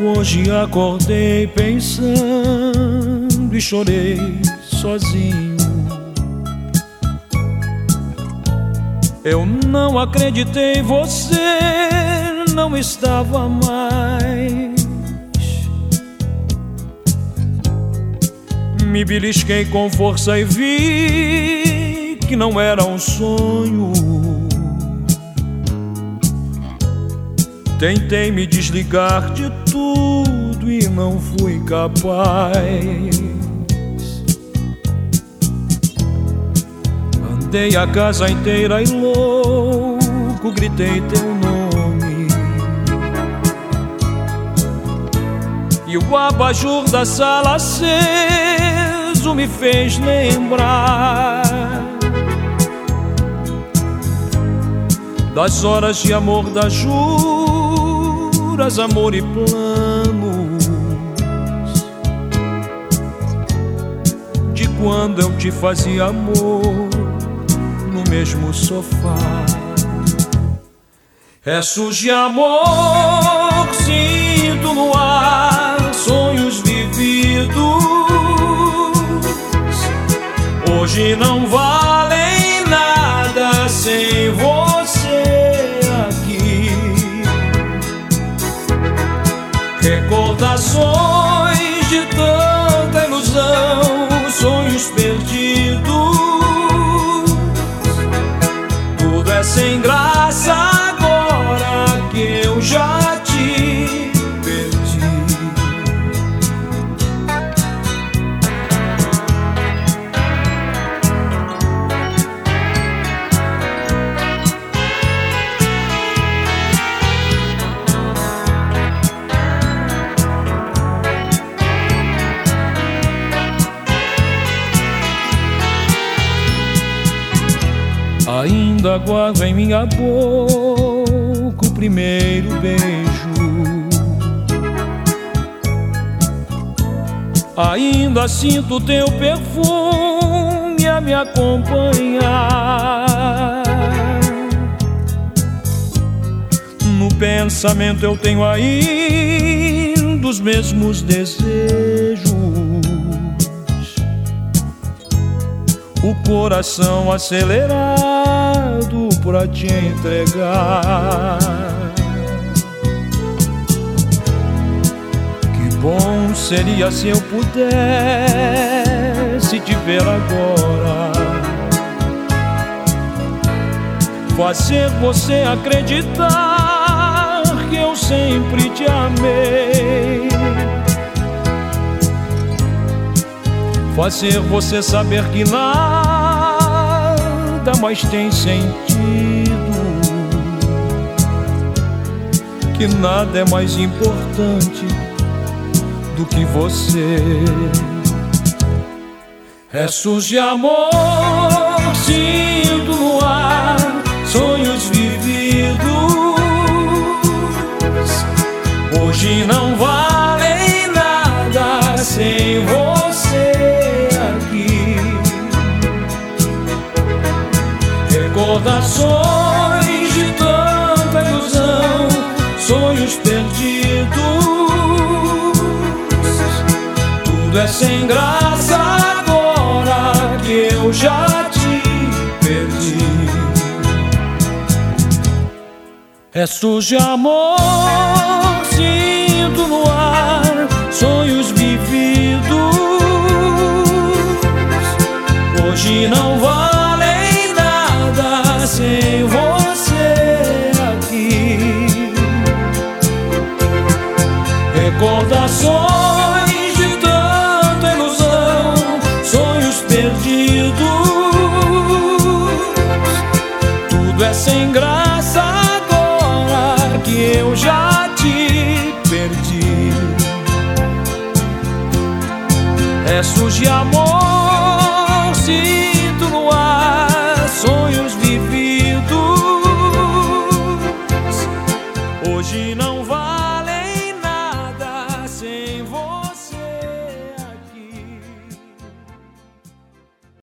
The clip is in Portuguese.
Hoje acordei pensando e chorei sozinho. Eu não acreditei, você não estava mais. Me belisquei com força e vi que não era um sonho. Tentei me desligar de tudo e não fui capaz. Andei a casa inteira e louco gritei teu nome. E o abajur da sala aceso me fez lembrar das horas de amor das juras amor e planos de quando eu te fazia amor no mesmo sofá. Restos de amor sinto no ar, sonhos vividos. Hoje não valem Recordações Ainda guardo em minha boca o primeiro beijo. Ainda sinto teu perfume a me acompanhar. No pensamento eu tenho ainda os mesmos desejos. o coração acelerado pra te entregar. Que bom seria se eu pudesse te ver agora. Fazer você acreditar que eu sempre te amei fazer você saber que nada mais tem sentido, que nada é mais importante do que você. Restos de amor sinto Recordações de tanta ilusão, sonhos perdidos. Tudo é sem graça agora que eu já te perdi. Restos de amor sinto no ar, sonhos Recordações de tanta ilusão, sonhos perdidos. Tudo é sem graça agora que eu já te perdi. Restos de amor sinto no ar, sonhos vividos hoje não.